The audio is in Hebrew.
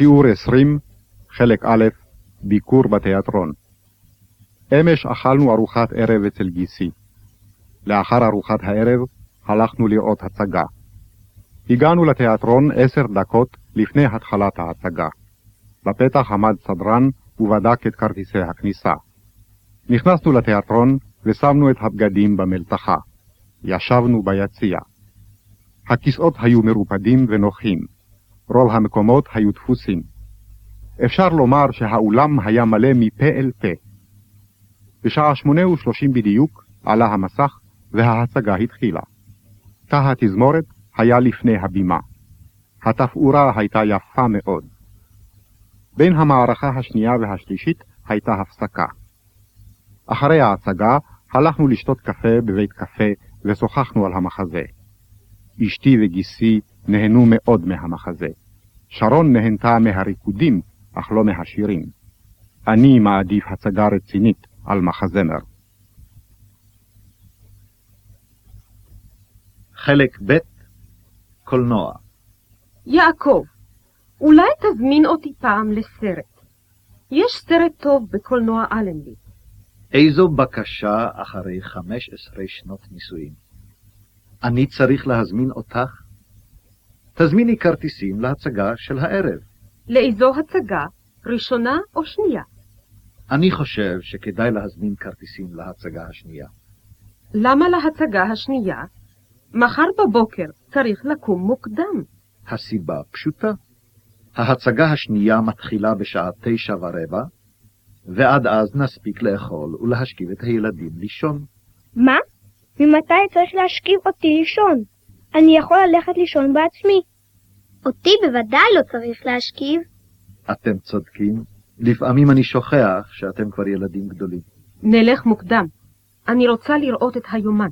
שיעור 20, חלק א', ביקור בתיאטרון. אמש אכלנו ארוחת ערב אצל גיסי. לאחר ארוחת הערב הלכנו לראות הצגה. הגענו לתיאטרון עשר דקות לפני התחלת ההצגה. בפתח עמד סדרן ובדק את כרטיסי הכניסה. נכנסנו לתיאטרון ושמנו את הבגדים במלתחה. ישבנו ביציע. הכיסאות היו מרופדים ונוחים. רוב המקומות היו דפוסים. אפשר לומר שהאולם היה מלא מפה אל פה. בשעה שמונה ושלושים בדיוק עלה המסך וההצגה התחילה. תא התזמורת היה לפני הבימה. התפאורה הייתה יפה מאוד. בין המערכה השנייה והשלישית הייתה הפסקה. אחרי ההצגה הלכנו לשתות קפה בבית קפה ושוחחנו על המחזה. אשתי וגיסי נהנו מאוד מהמחזה. שרון נהנתה מהריקודים, אך לא מהשירים. אני מעדיף הצגה רצינית על מחזמר. חלק ב' קולנוע יעקב, אולי תזמין אותי פעם לסרט. יש סרט טוב בקולנוע אלנבי. איזו בקשה אחרי חמש עשרה שנות נישואים. אני צריך להזמין אותך? תזמיני כרטיסים להצגה של הערב. לאיזו הצגה? ראשונה או שנייה? אני חושב שכדאי להזמין כרטיסים להצגה השנייה. למה להצגה השנייה? מחר בבוקר צריך לקום מוקדם. הסיבה פשוטה. ההצגה השנייה מתחילה בשעה תשע ורבע, ועד אז נספיק לאכול ולהשכיב את הילדים לישון. מה? ממתי צריך להשכיב אותי לישון? אני יכול ללכת לישון בעצמי. אותי בוודאי לא צריך להשכיב. אתם צודקים. לפעמים אני שוכח שאתם כבר ילדים גדולים. נלך מוקדם. אני רוצה לראות את היומן.